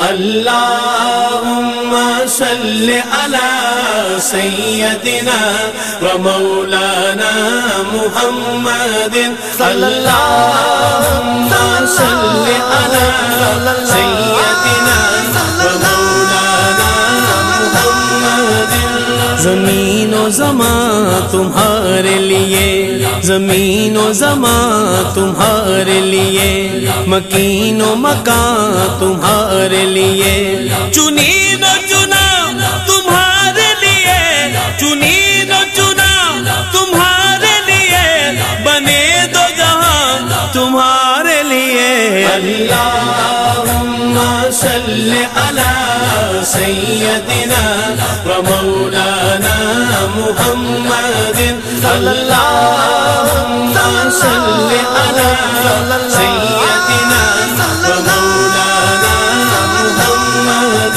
اللهم صل على سيدنا ومولانا محمد اللهم صل على سيدنا ومولانا محمد زمین و زمان تمہارے لیے زمین و زمان تمہارے لیے، مکین و مکان تمہارے لیے۔ چنین و چنا تمہارے لیے چنین و چنا تمہارے لیے۔ بنے دو جہاں تمہارے لیے۔ اللہم صل علی سیدنا و مولانا محمد اللہم صل محمد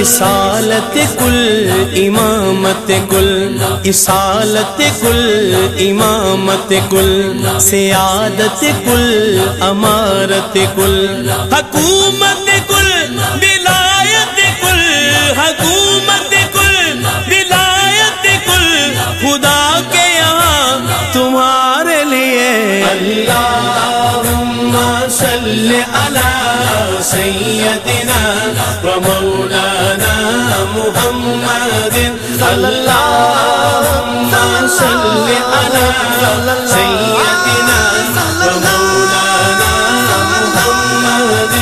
اصالت کل امامت کل اصالت کل امامت کل سیادت کل امارت کل حکومت صل علی سیدنا و مولانا محمد. اللہم صل علی سیدنا و مولانا محمد.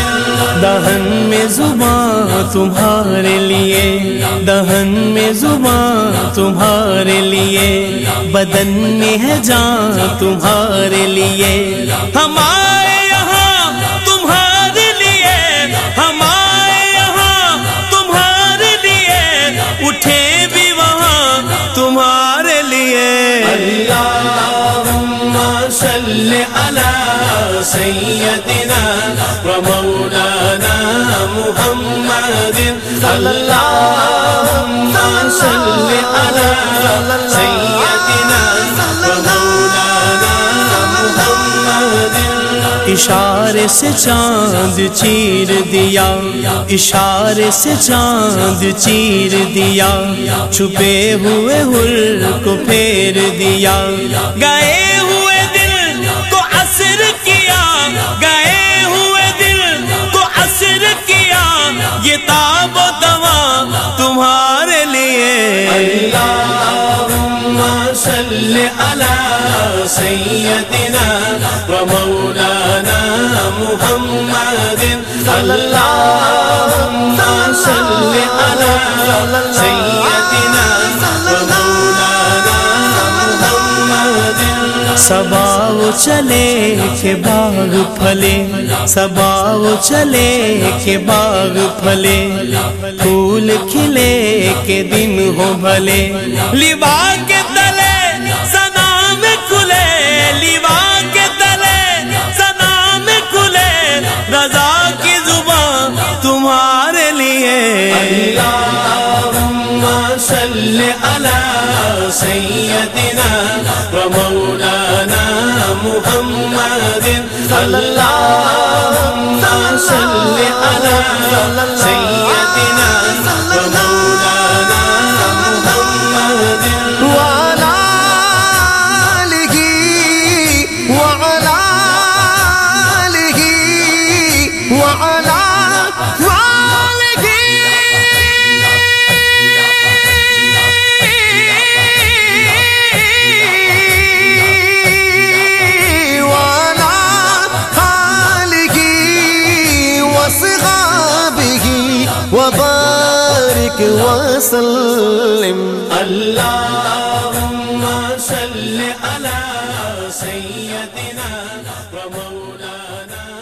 دہن میں زبان تمہارے لیے، دہن میں زبان تمہارے لیے، بدن میں ہے جان تمہارے لیے، ہمارے علی سیدنا و مولانا محمد اللہم صل علی سیدنا و مولانا محمد اشارے سے چاند چیر دیا، اشارے سے چاند چیر دیا، چھپے ہوئے ہر کو پھیر دیا۔ گئے کتاب و دوا تمہارے لیے۔ اللہم صل علی سیدنا و مولانا محمد۔ اللہم صل علی سیدنا سباؤ چلے کے باغ پھلے سباؤ چلے کے باغ پھلے، پھول کھلے کے دن ہو بھلے۔ لبا کے صل علی سیدنا و مولانا محمد. اللہم صل علی وبارك وسلم. اللهم صل سیدنا و مولانا